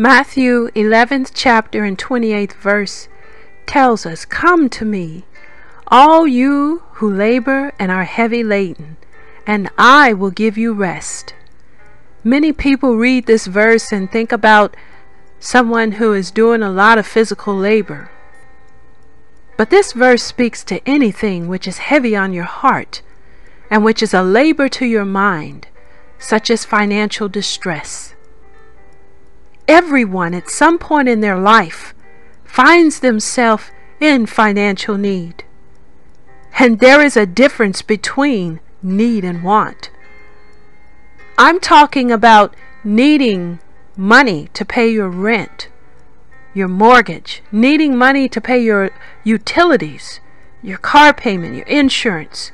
Matthew 11th chapter and 28th verse tells us, Come to me, all you who labor and are heavy laden, and I will give you rest. Many people read this verse and think about someone who is doing a lot of physical labor. But this verse speaks to anything which is heavy on your heart and which is a labor to your mind, such as financial distress. Everyone at some point in their life finds themselves in financial need. And there is a difference between need and want. I'm talking about needing money to pay your rent, your mortgage, needing money to pay your utilities, your car payment, your insurance.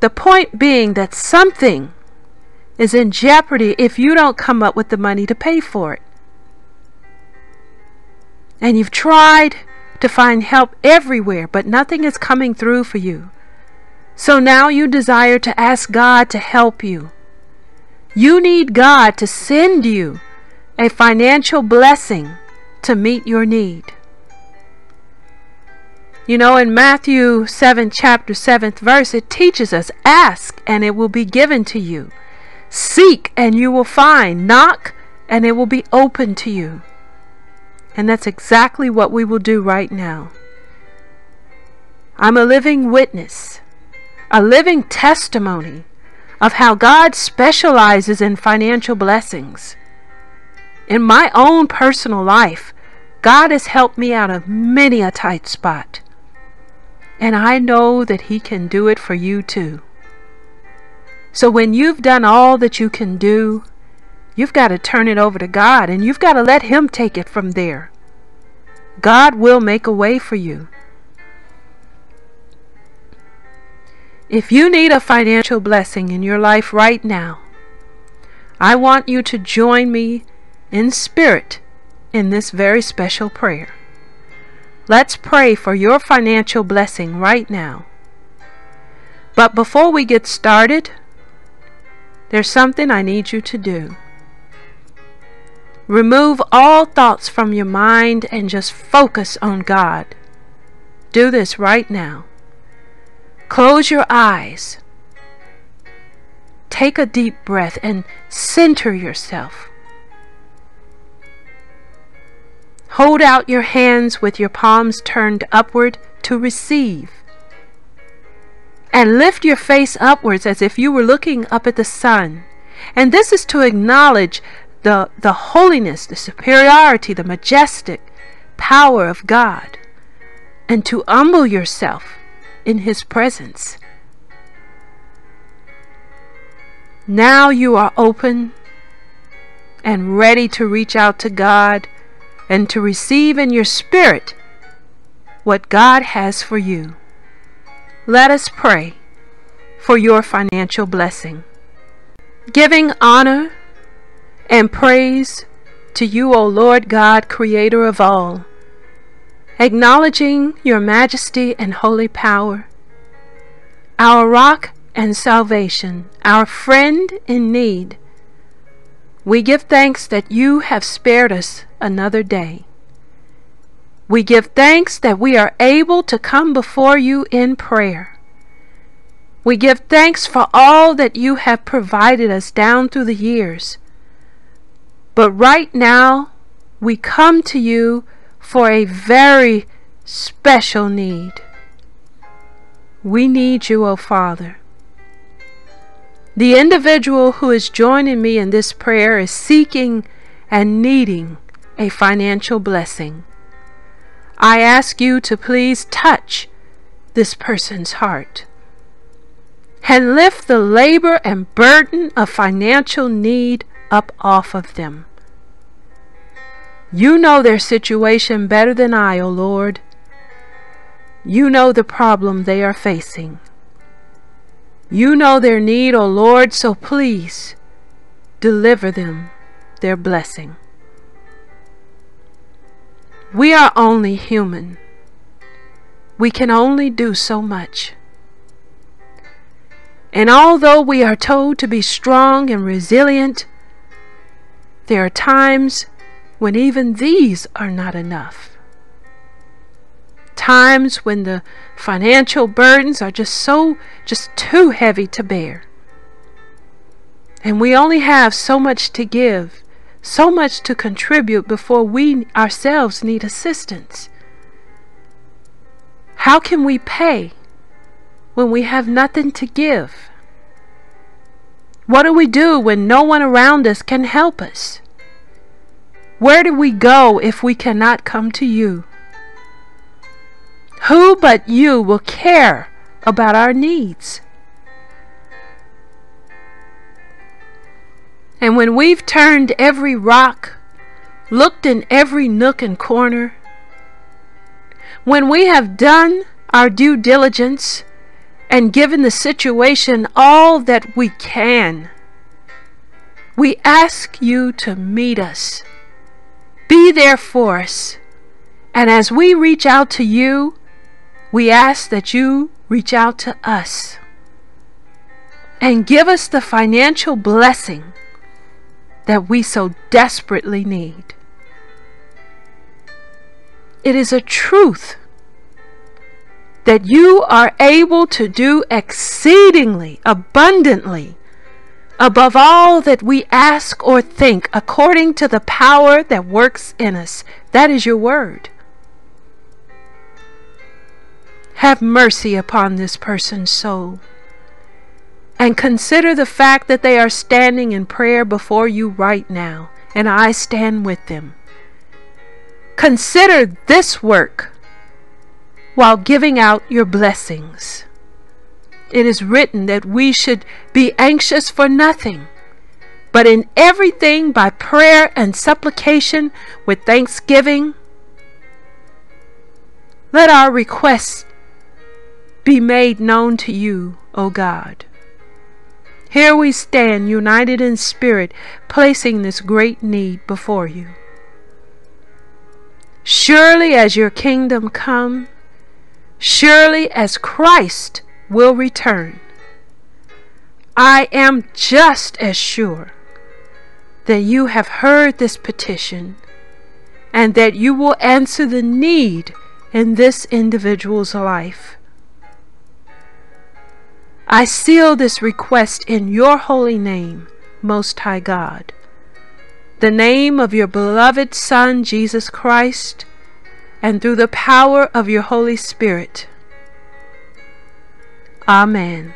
The point being that something is in jeopardy if you don't come up with the money to pay for it. And you've tried to find help everywhere, but nothing is coming through for you. So now you desire to ask God to help you. You need God to send you a financial blessing to meet your need. You know, in Matthew 7, chapter 7th verse, it teaches us ask and it will be given to you. Seek and you will find. Knock and it will be open to you. And that's exactly what we will do right now. I'm a living witness, a living testimony of how God specializes in financial blessings. In my own personal life, God has helped me out of many a tight spot. And I know that He can do it for you too. So when you've done all that you can do, you've got to turn it over to God and you've got to let Him take it from there. God will make a way for you. If you need a financial blessing in your life right now, I want you to join me in spirit in this very special prayer. Let's pray for your financial blessing right now. But before we get started, there's something I need you to do. Remove all thoughts from your mind and just focus on God. Do this right now. Close your eyes. Take a deep breath and center yourself. Hold out your hands with your palms turned upward to receive. And lift your face upwards as if you were looking up at the sun. And this is to acknowledge the, the holiness, the superiority, the majestic power of God. And to humble yourself in His presence. Now you are open and ready to reach out to God and to receive in your spirit what God has for you. Let us pray for your financial blessing. Giving honor and praise to you, O Lord God, Creator of all acknowledging your majesty and holy power, our rock and salvation, our friend in need. We give thanks that you have spared us another day. We give thanks that we are able to come before you in prayer. We give thanks for all that you have provided us down through the years. But right now, we come to you for a very special need. We need you, O oh Father. The individual who is joining me in this prayer is seeking and needing a financial blessing. I ask you to please touch this person's heart and lift the labor and burden of financial need up off of them. You know their situation better than I, O Lord. You know the problem they are facing. You know their need, O Lord, so please deliver them their blessing. We are only human. We can only do so much. And although we are told to be strong and resilient, there are times when even these are not enough. Times when the financial burdens are just so, just too heavy to bear. And we only have so much to give, so much to contribute before we ourselves need assistance. How can we pay when we have nothing to give? What do we do when no one around us can help us? Where do we go if we cannot come to you? Who but you will care about our needs? And when we've turned every rock, looked in every nook and corner, when we have done our due diligence and given the situation all that we can, we ask you to meet us. Be there for us. And as we reach out to you, we ask that you reach out to us and give us the financial blessing that we so desperately need. It is a truth that you are able to do exceedingly abundantly above all that we ask or think according to the power that works in us. That is your word. Have mercy upon this person's soul and consider the fact that they are standing in prayer before you right now, and I stand with them. Consider this work while giving out your blessings. It is written that we should be anxious for nothing, but in everything by prayer and supplication with thanksgiving. Let our requests be made known to you, O God. Here we stand united in spirit, placing this great need before you. Surely as your kingdom come, surely as Christ will return, I am just as sure that you have heard this petition and that you will answer the need in this individual's life. I seal this request in your holy name, Most High God, the name of your beloved Son, Jesus Christ, and through the power of your Holy Spirit. Amen.